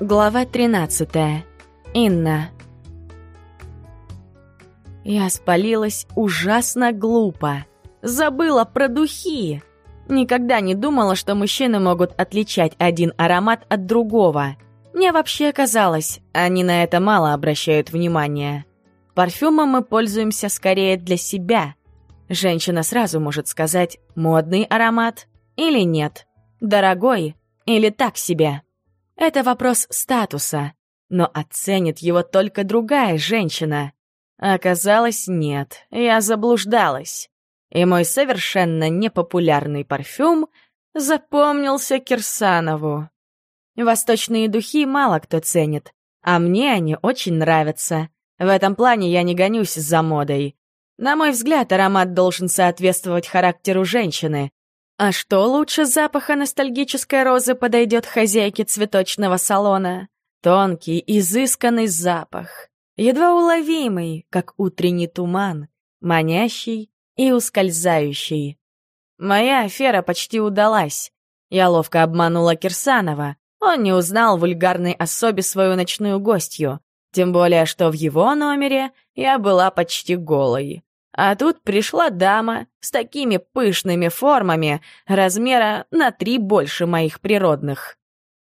Глава 13. Инна. Я спалилась ужасно глупо. Забыла про духи. Никогда не думала, что мужчины могут отличать один аромат от другого. Мне вообще казалось, они на это мало обращают внимания. Парфюмом мы пользуемся скорее для себя. Женщина сразу может сказать, модный аромат или нет, дорогой или так себе. Это вопрос статуса, но оценит его только другая женщина. Оказалось, нет, я заблуждалась. И мой совершенно непопулярный парфюм запомнился Кирсанову. Восточные духи мало кто ценит, а мне они очень нравятся. В этом плане я не гонюсь за модой. На мой взгляд, аромат должен соответствовать характеру женщины, а что лучше запаха ностальгической розы подойдет хозяйке цветочного салона? Тонкий, изысканный запах, едва уловимый, как утренний туман, манящий и ускользающий. Моя афера почти удалась. Я ловко обманула Кирсанова. Он не узнал вульгарной особе свою ночную гостью, тем более, что в его номере я была почти голой. А тут пришла дама с такими пышными формами, размера на три больше моих природных.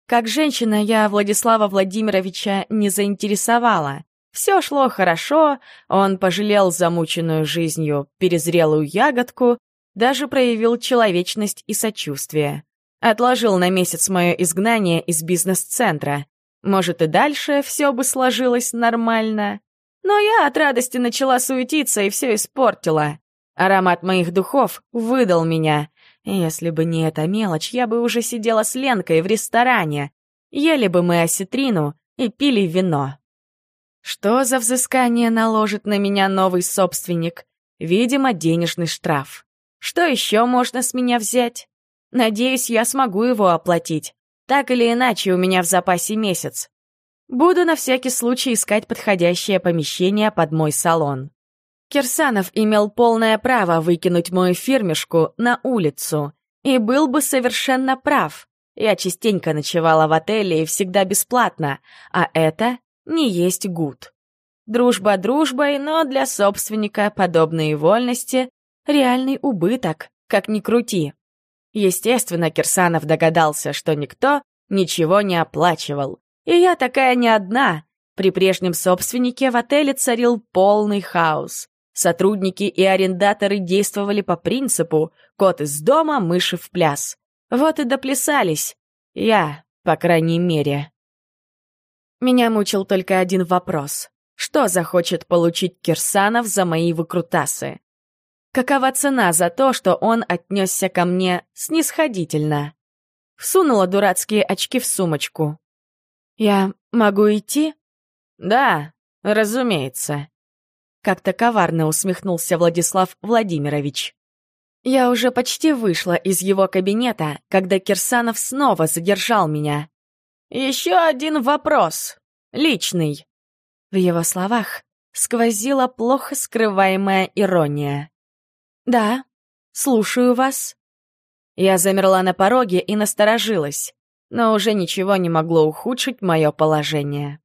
Как женщина я Владислава Владимировича не заинтересовала. Все шло хорошо, он пожалел замученную жизнью перезрелую ягодку, даже проявил человечность и сочувствие. Отложил на месяц мое изгнание из бизнес-центра. Может, и дальше все бы сложилось нормально. Но я от радости начала суетиться и все испортила. Аромат моих духов выдал меня. Если бы не эта мелочь, я бы уже сидела с Ленкой в ресторане. Ели бы мы осетрину и пили вино. Что за взыскание наложит на меня новый собственник? Видимо, денежный штраф. Что еще можно с меня взять? Надеюсь, я смогу его оплатить. Так или иначе, у меня в запасе месяц. Буду на всякий случай искать подходящее помещение под мой салон. Кирсанов имел полное право выкинуть мою фирмешку на улицу. И был бы совершенно прав. Я частенько ночевала в отеле и всегда бесплатно, а это не есть гуд. Дружба дружбой, но для собственника подобные вольности — реальный убыток, как ни крути. Естественно, Кирсанов догадался, что никто ничего не оплачивал. И я такая не одна. При прежнем собственнике в отеле царил полный хаос. Сотрудники и арендаторы действовали по принципу «кот из дома, мыши в пляс». Вот и доплясались. Я, по крайней мере. Меня мучил только один вопрос. Что захочет получить Кирсанов за мои выкрутасы? Какова цена за то, что он отнесся ко мне снисходительно? Всунула дурацкие очки в сумочку. «Я могу идти?» «Да, разумеется», — как-то коварно усмехнулся Владислав Владимирович. Я уже почти вышла из его кабинета, когда Кирсанов снова задержал меня. «Еще один вопрос. Личный». В его словах сквозила плохо скрываемая ирония. «Да, слушаю вас». Я замерла на пороге и насторожилась но уже ничего не могло ухудшить мое положение.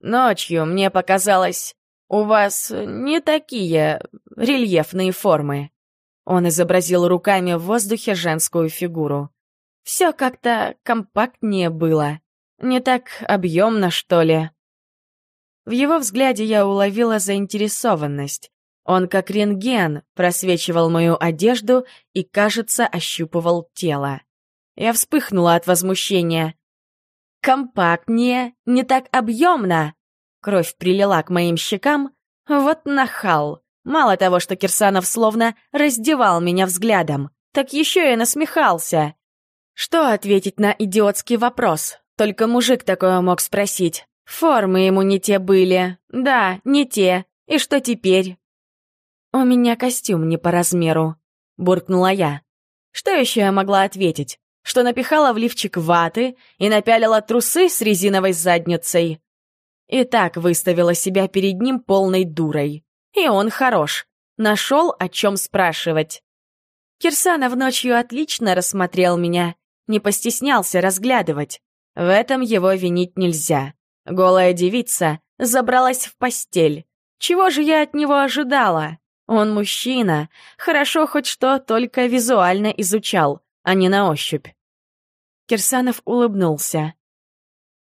Ночью мне показалось, у вас не такие рельефные формы. Он изобразил руками в воздухе женскую фигуру. Все как-то компактнее было. Не так объемно, что ли. В его взгляде я уловила заинтересованность. Он как рентген просвечивал мою одежду и, кажется, ощупывал тело. Я вспыхнула от возмущения. «Компактнее, не так объемно!» Кровь прилила к моим щекам. Вот нахал. Мало того, что Кирсанов словно раздевал меня взглядом, так еще и насмехался. Что ответить на идиотский вопрос? Только мужик такое мог спросить. Формы ему не те были. Да, не те. И что теперь? «У меня костюм не по размеру», — буркнула я. Что еще я могла ответить? Что напихала в лифчик ваты и напялила трусы с резиновой задницей. И так выставила себя перед ним полной дурой. И он хорош. Нашел, о чем спрашивать. Кирсанов ночью отлично рассмотрел меня, не постеснялся разглядывать. В этом его винить нельзя. Голая девица забралась в постель. Чего же я от него ожидала? Он мужчина, хорошо хоть что только визуально изучал, а не на ощупь. Кирсанов улыбнулся.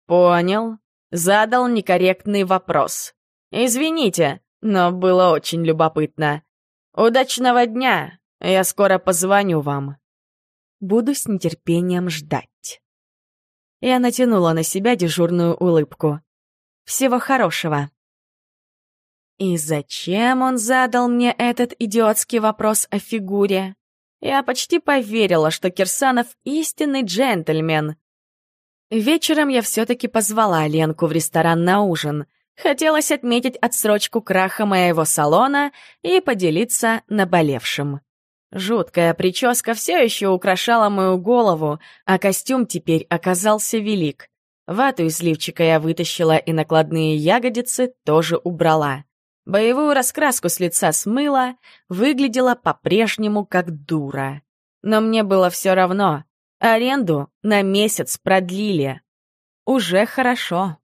«Понял. Задал некорректный вопрос. Извините, но было очень любопытно. Удачного дня. Я скоро позвоню вам». Буду с нетерпением ждать. Я натянула на себя дежурную улыбку. Всего хорошего. И зачем он задал мне этот идиотский вопрос о фигуре? Я почти поверила, что Кирсанов истинный джентльмен. Вечером я все-таки позвала Ленку в ресторан на ужин. Хотелось отметить отсрочку краха моего салона и поделиться наболевшим. Жуткая прическа все еще украшала мою голову, а костюм теперь оказался велик. Вату из лифчика я вытащила и накладные ягодицы тоже убрала. Боевую раскраску с лица смыла, выглядела по-прежнему как дура. Но мне было все равно. Аренду на месяц продлили. Уже хорошо.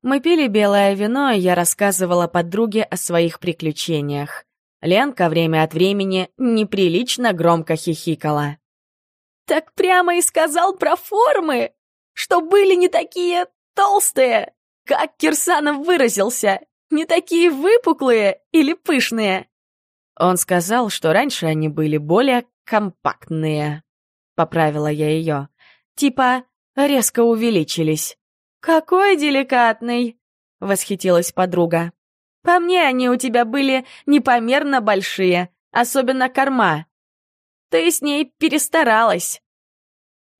Мы пили белое вино, и я рассказывала подруге о своих приключениях. Ленка время от времени неприлично громко хихикала. «Так прямо и сказал про формы, что были не такие толстые, как Кирсанов выразился, не такие выпуклые или пышные?» Он сказал, что раньше они были более компактные. Поправила я ее. Типа, резко увеличились. «Какой деликатный!» — восхитилась подруга. «По мне они у тебя были непомерно большие, особенно корма. Ты с ней перестаралась».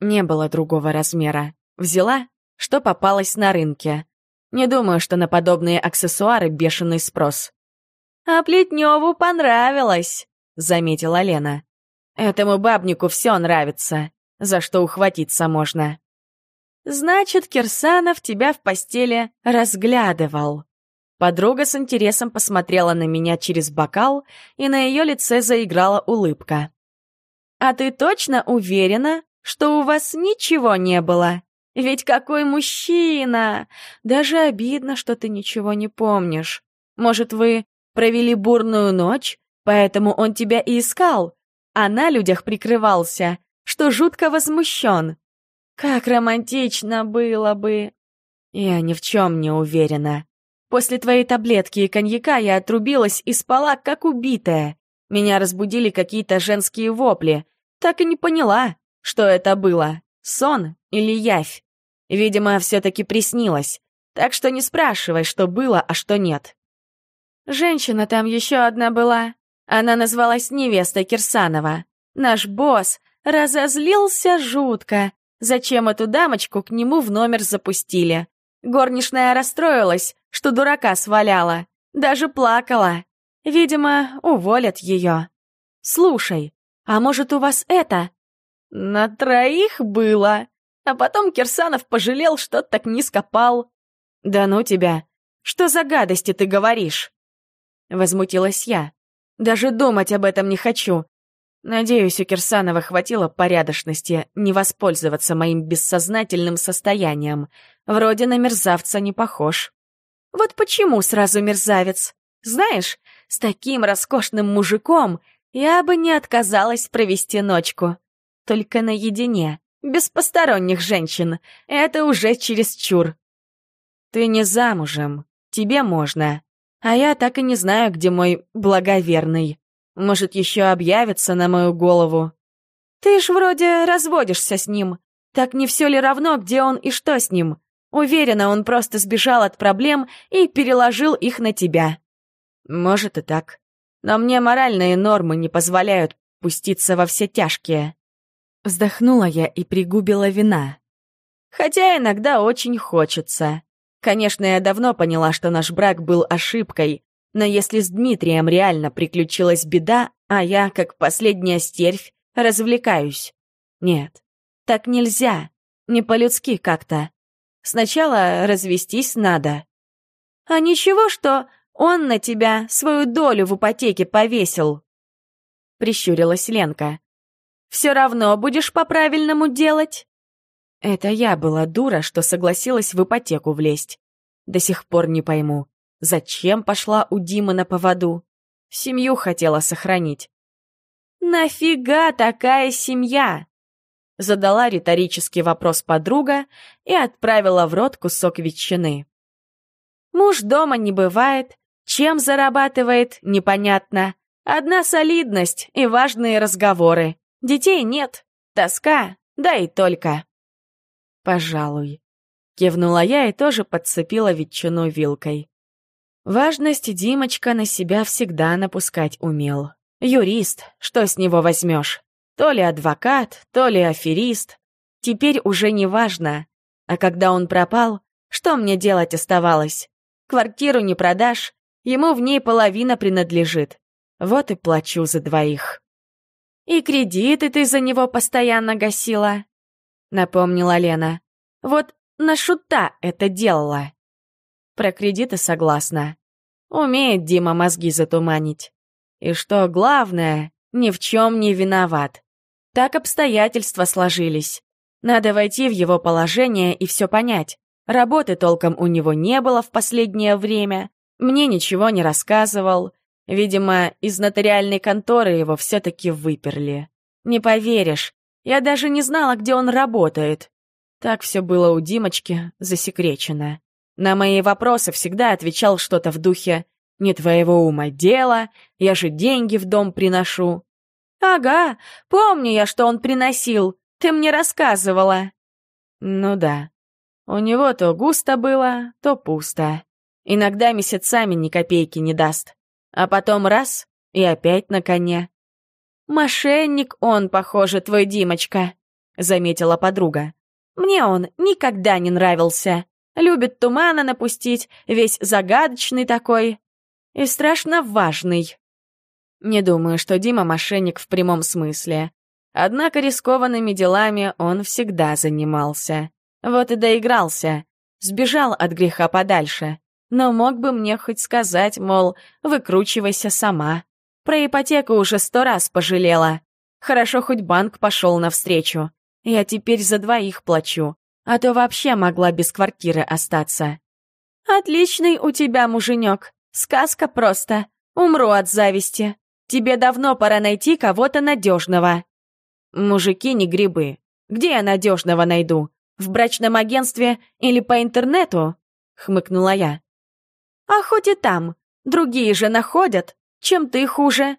Не было другого размера. Взяла, что попалось на рынке. Не думаю, что на подобные аксессуары бешеный спрос. «А Плетневу понравилось», — заметила Лена. «Этому бабнику все нравится, за что ухватиться можно». «Значит, Кирсанов тебя в постели разглядывал». Подруга с интересом посмотрела на меня через бокал, и на ее лице заиграла улыбка. «А ты точно уверена, что у вас ничего не было?» Ведь какой мужчина! Даже обидно, что ты ничего не помнишь. Может, вы провели бурную ночь, поэтому он тебя и искал, а на людях прикрывался, что жутко возмущен. Как романтично было бы! Я ни в чем не уверена. После твоей таблетки и коньяка я отрубилась и спала, как убитая. Меня разбудили какие-то женские вопли. Так и не поняла, что это было, сон или явь. Видимо, все-таки приснилось. Так что не спрашивай, что было, а что нет. Женщина там еще одна была. Она назвалась невестой Кирсанова. Наш босс разозлился жутко. Зачем эту дамочку к нему в номер запустили? Горничная расстроилась, что дурака сваляла. Даже плакала. Видимо, уволят ее. Слушай, а может у вас это? На троих было. А потом Кирсанов пожалел, что так низко пал. «Да ну тебя! Что за гадости ты говоришь?» Возмутилась я. «Даже думать об этом не хочу. Надеюсь, у Кирсанова хватило порядочности не воспользоваться моим бессознательным состоянием. Вроде на мерзавца не похож. Вот почему сразу мерзавец? Знаешь, с таким роскошным мужиком я бы не отказалась провести ночку. Только наедине без посторонних женщин. Это уже чересчур. Ты не замужем, тебе можно. А я так и не знаю, где мой благоверный. Может, еще объявится на мою голову. Ты ж вроде разводишься с ним. Так не все ли равно, где он и что с ним? Уверена, он просто сбежал от проблем и переложил их на тебя. Может и так. Но мне моральные нормы не позволяют пуститься во все тяжкие. Вздохнула я и пригубила вина. Хотя иногда очень хочется. Конечно, я давно поняла, что наш брак был ошибкой, но если с Дмитрием реально приключилась беда, а я, как последняя стервь, развлекаюсь. Нет, так нельзя, не по-людски как-то. Сначала развестись надо. А ничего, что он на тебя свою долю в ипотеке повесил. Прищурилась Ленка. Все равно будешь по-правильному делать?» Это я была дура, что согласилась в ипотеку влезть. До сих пор не пойму, зачем пошла у Димы на поводу. Семью хотела сохранить. «Нафига такая семья?» Задала риторический вопрос подруга и отправила в рот кусок ветчины. Муж дома не бывает, чем зарабатывает, непонятно. Одна солидность и важные разговоры. Детей нет, тоска, да и только. Пожалуй. Кивнула я и тоже подцепила ветчину вилкой. Важность Димочка на себя всегда напускать умел. Юрист, что с него возьмешь? То ли адвокат, то ли аферист. Теперь уже не важно. А когда он пропал, что мне делать оставалось? Квартиру не продашь, ему в ней половина принадлежит. Вот и плачу за двоих. «И кредиты ты за него постоянно гасила», — напомнила Лена. «Вот на шута это делала». Про кредиты согласна. Умеет Дима мозги затуманить. И что главное, ни в чем не виноват. Так обстоятельства сложились. Надо войти в его положение и все понять. Работы толком у него не было в последнее время, мне ничего не рассказывал. Видимо, из нотариальной конторы его все-таки выперли. Не поверишь, я даже не знала, где он работает. Так все было у Димочки засекречено. На мои вопросы всегда отвечал что-то в духе «Не твоего ума дело, я же деньги в дом приношу». «Ага, помню я, что он приносил, ты мне рассказывала». Ну да, у него то густо было, то пусто. Иногда месяцами ни копейки не даст. А потом раз — и опять на коне. «Мошенник он, похоже, твой Димочка», — заметила подруга. «Мне он никогда не нравился. Любит тумана напустить, весь загадочный такой. И страшно важный». Не думаю, что Дима мошенник в прямом смысле. Однако рискованными делами он всегда занимался. Вот и доигрался. Сбежал от греха подальше. Но мог бы мне хоть сказать, мол, выкручивайся сама. Про ипотеку уже сто раз пожалела. Хорошо, хоть банк пошел навстречу. Я теперь за двоих плачу, а то вообще могла без квартиры остаться. Отличный у тебя муженек. Сказка просто. Умру от зависти. Тебе давно пора найти кого-то надежного. Мужики не грибы. Где я надежного найду? В брачном агентстве или по интернету?» — хмыкнула я. «А хоть и там. Другие же находят. Чем ты хуже?»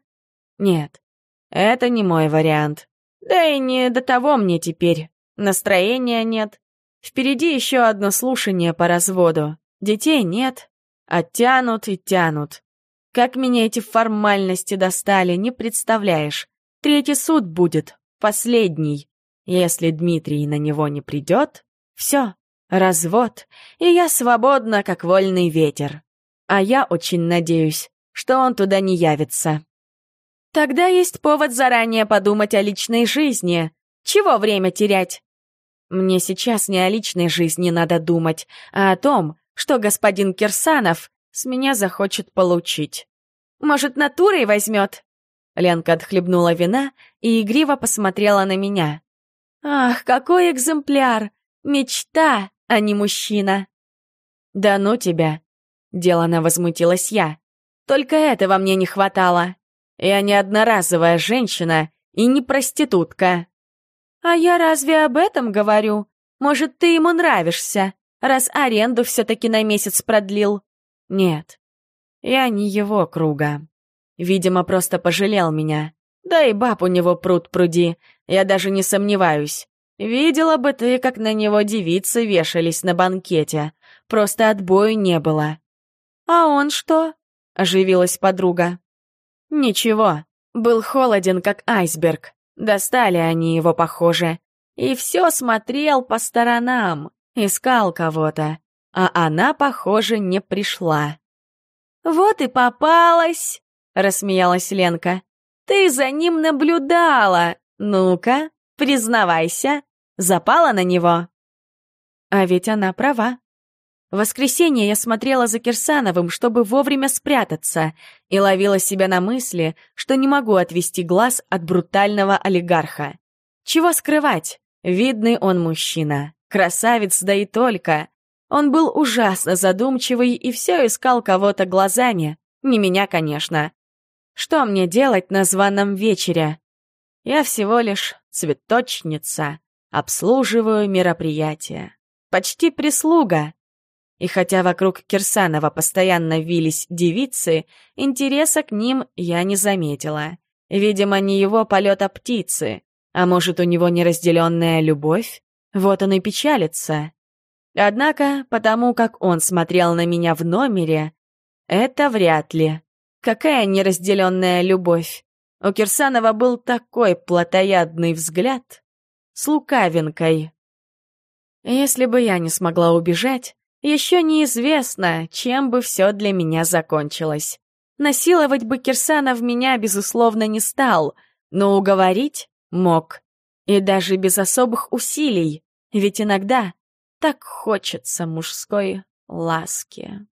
«Нет, это не мой вариант. Да и не до того мне теперь. Настроения нет. Впереди еще одно слушание по разводу. Детей нет. Оттянут и тянут. Как меня эти формальности достали, не представляешь. Третий суд будет, последний. Если Дмитрий на него не придет, все, развод, и я свободна, как вольный ветер. А я очень надеюсь, что он туда не явится. Тогда есть повод заранее подумать о личной жизни. Чего время терять? Мне сейчас не о личной жизни надо думать, а о том, что господин Кирсанов с меня захочет получить. Может, натурой возьмет? Ленка отхлебнула вина и игриво посмотрела на меня. Ах, какой экземпляр! Мечта, а не мужчина. Да ну тебя! Делано возмутилась я. Только этого мне не хватало. Я не одноразовая женщина и не проститутка. А я разве об этом говорю? Может, ты ему нравишься, раз аренду все-таки на месяц продлил? Нет, я не его круга. Видимо, просто пожалел меня. Да и баб у него пруд пруди, я даже не сомневаюсь. Видела бы ты, как на него девицы вешались на банкете. Просто отбою не было. А он что? Оживилась подруга. Ничего, был холоден, как айсберг. Достали они его, похоже. И все смотрел по сторонам, искал кого-то. А она, похоже, не пришла. «Вот и попалась!» — рассмеялась Ленка. «Ты за ним наблюдала! Ну-ка, признавайся, запала на него?» А ведь она права. В воскресенье я смотрела за Кирсановым, чтобы вовремя спрятаться, и ловила себя на мысли, что не могу отвести глаз от брутального олигарха. Чего скрывать? Видный он мужчина. Красавец, да и только. Он был ужасно задумчивый и все искал кого-то глазами. Не меня, конечно. Что мне делать на званом вечере? Я всего лишь цветочница, обслуживаю мероприятия. Почти прислуга. И хотя вокруг Кирсанова постоянно вились девицы, интереса к ним я не заметила. Видимо, не его полета птицы. А может, у него неразделенная любовь? Вот он и печалится. Однако, потому как он смотрел на меня в номере, это вряд ли. Какая неразделенная любовь? У Кирсанова был такой плотоядный взгляд с лукавинкой. Если бы я не смогла убежать, еще неизвестно, чем бы все для меня закончилось. Насиловать бы Кирсанов меня, безусловно, не стал, но уговорить мог. И даже без особых усилий, ведь иногда так хочется мужской ласки.